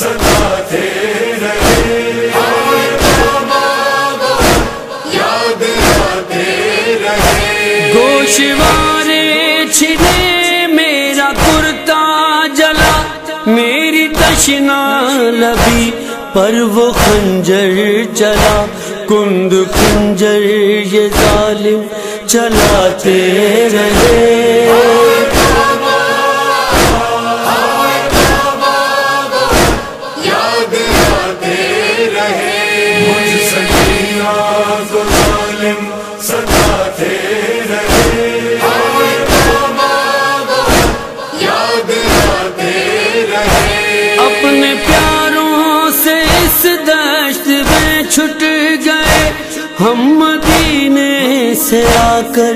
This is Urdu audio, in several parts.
ستاتے رہے یاد آتے رہے گوشوارے چھنے میرا کرتا جلا، میری تشنا لبی پر وہ خنجر چلا۔ کند خنجر یہ ظالم چلاتے رہے۔ چھٹ گئے ہم مدینے سے آ کر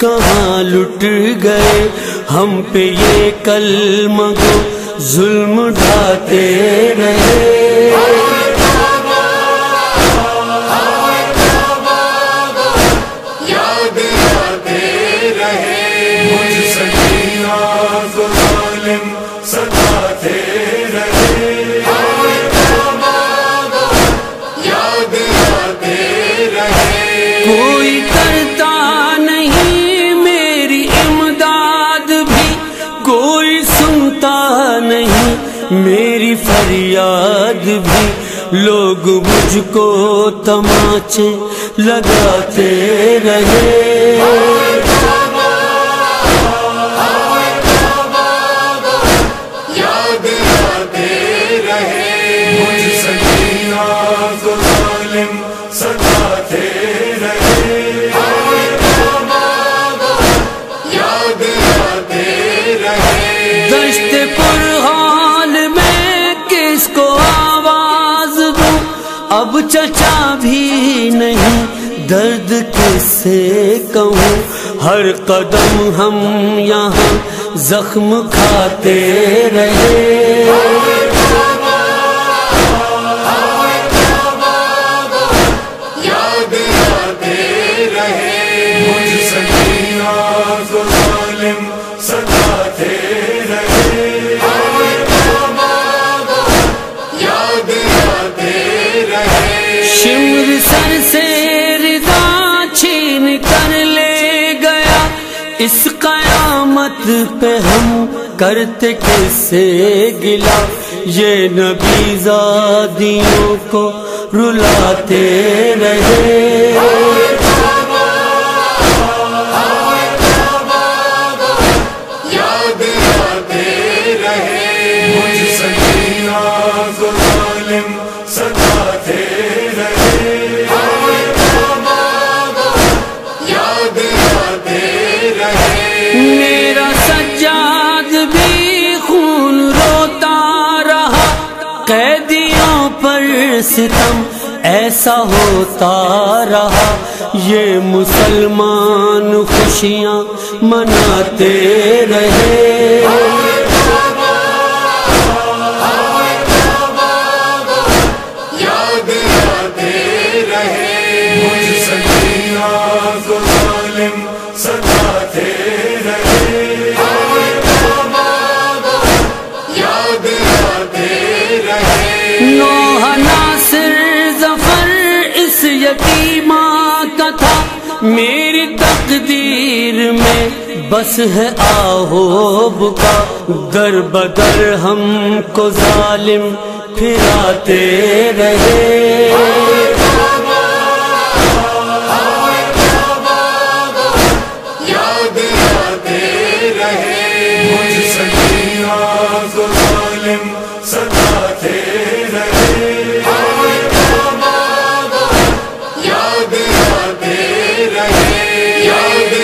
کہاں لٹ گئے ہم پہ یہ کلم گو ظلم ڈھاتے رہے۔ یاد آتے رہے۔ کوئی سنتا نہیں میری فریاد بھی۔ لوگ مجھ کو تماچے لگاتے رہے۔ دشت پر حال میں کس کو آواز دوں؟ اب چچا بھی نہیں، درد کس سے کہوں؟ ہر قدم ہم یہاں زخم کھاتے رہے۔ اس قیامت پہ ہم کرتے کسے سے گلا؟ یہ نبی زادیوں کو رلاتے رہے۔ ستم ایسا ہوتا رہا۔ یہ مسلمان خوشیاں مناتے رہے۔ میری تقدیر میں بس ہے آہوب کا در بدر ہم کو ظالم پھراتے رہے۔ جائے